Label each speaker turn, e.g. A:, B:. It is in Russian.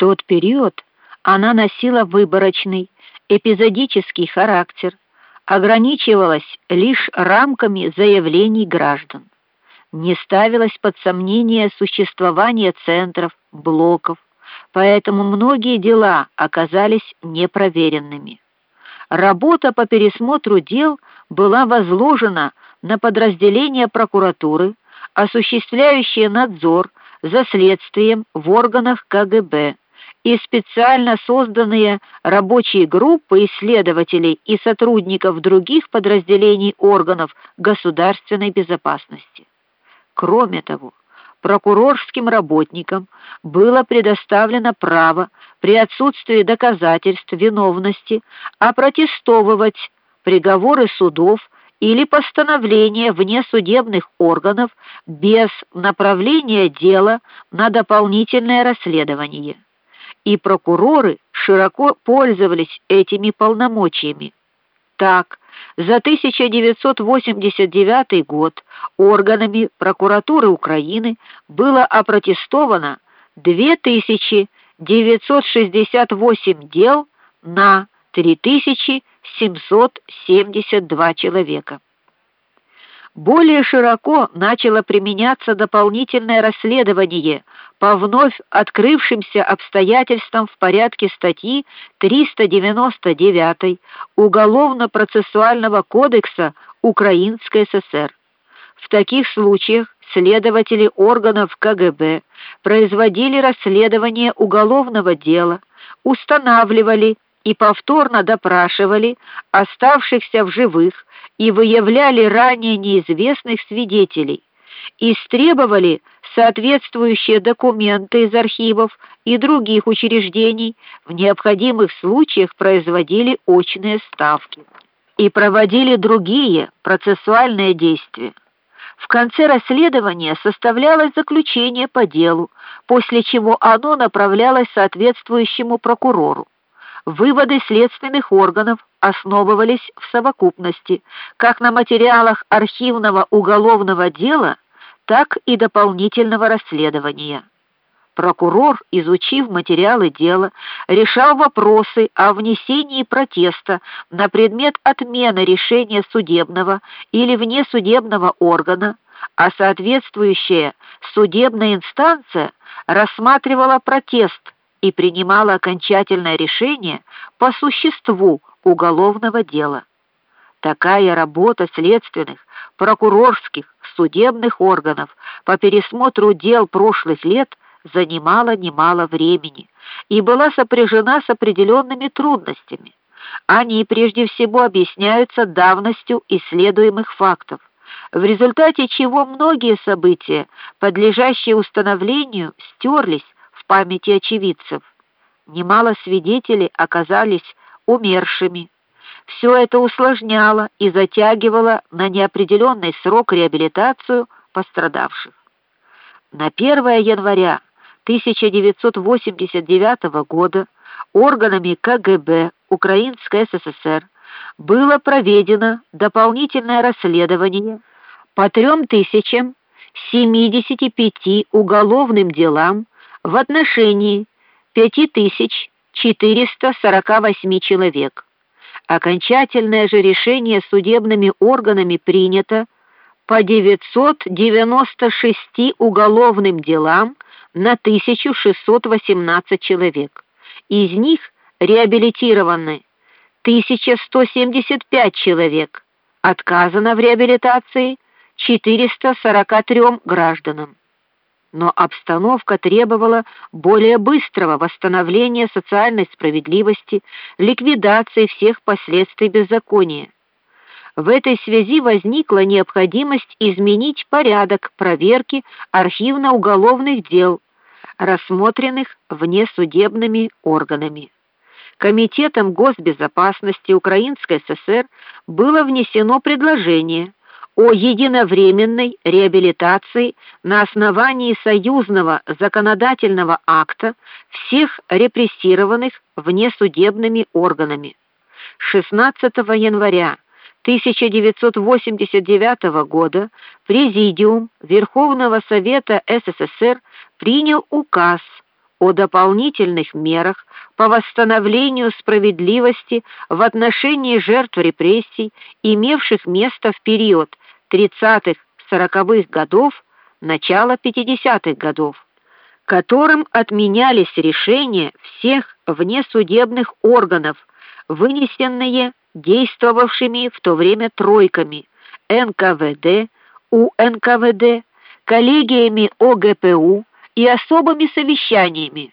A: тот период она носила выборочный, эпизодический характер, ограничивалась лишь рамками заявлений граждан. Не ставилось под сомнение существование центров, блоков, поэтому многие дела оказались непроверенными. Работа по пересмотру дел была возложена на подразделения прокуратуры, осуществляющие надзор за следствием в органах КГБ и специально созданные рабочие группы исследователей и сотрудников других подразделений органов государственной безопасности. Кроме того, прокурорским работникам было предоставлено право при отсутствии доказательств виновности опротестовывать приговоры судов или постановления внесудебных органов без направления дела на дополнительное расследование и прокуроры широко пользовались этими полномочиями. Так, за 1989 год органами прокуратуры Украины было опротестовано 2968 дел на 3772 человека более широко начало применяться дополнительное расследование по вновь открывшимся обстоятельствам в порядке статьи 399 Уголовно-процессуального кодекса Украинской ССР. В таких случаях следователи органов КГБ производили расследование уголовного дела, устанавливали и повторно допрашивали оставшихся в живых и выявляли ранее неизвестных свидетелей, истребовали соответствующие документы из архивов и других учреждений, в необходимых случаях производили очные ставки и проводили другие процессуальные действия. В конце расследования составлялось заключение по делу, после чего оно направлялось соответствующему прокурору. Выводы следственных органов основывались в совокупности как на материалах архивного уголовного дела, так и дополнительного расследования. Прокурор, изучив материалы дела, решал вопросы о внесении протеста на предмет отмены решения судебного или внесудебного органа, а соответствующая судебная инстанция рассматривала протест и принимала окончательное решение по существу уголовного дела. Такая работа следственных, прокурорских, судебных органов по пересмотру дел прошлых лет занимала немало времени и была сопряжена с определенными трудностями. Они прежде всего объясняются давностью исследуемых фактов, в результате чего многие события, подлежащие установлению, стерлись памяти очевидцев. Немало свидетелей оказались умершими. Все это усложняло и затягивало на неопределенный срок реабилитацию пострадавших. На 1 января 1989 года органами КГБ Украинской ССР было проведено дополнительное расследование по 3075 уголовным делам в отношении 5448 человек. Окончательное же решение судебными органами принято по 996 уголовным делам на 1618 человек. Из них реабилитированы 1175 человек. Отказано в реабилитации 443 гражданам но обстановка требовала более быстрого восстановления социальной справедливости, ликвидации всех последствий беззакония. В этой связи возникла необходимость изменить порядок проверки архивно-уголовных дел, рассмотренных внесудебными органами. Комитетом госбезопасности Украинской ССР было внесено предложение о единовременной реабилитации на основании союзного законодательного акта всех репрессированных внесудебными органами. 16 января 1989 года Президиум Верховного Совета СССР принял указ о дополнительных мерах по восстановлению справедливости в отношении жертв репрессий, имевших место в период 30-40-х годов, начала 50-х годов, которым отменялись решения всех внесудебных органов, вынесенные действовавшими в то время тройками НКВД, УНКВД, коллегиями ОГПУ и особыми совещаниями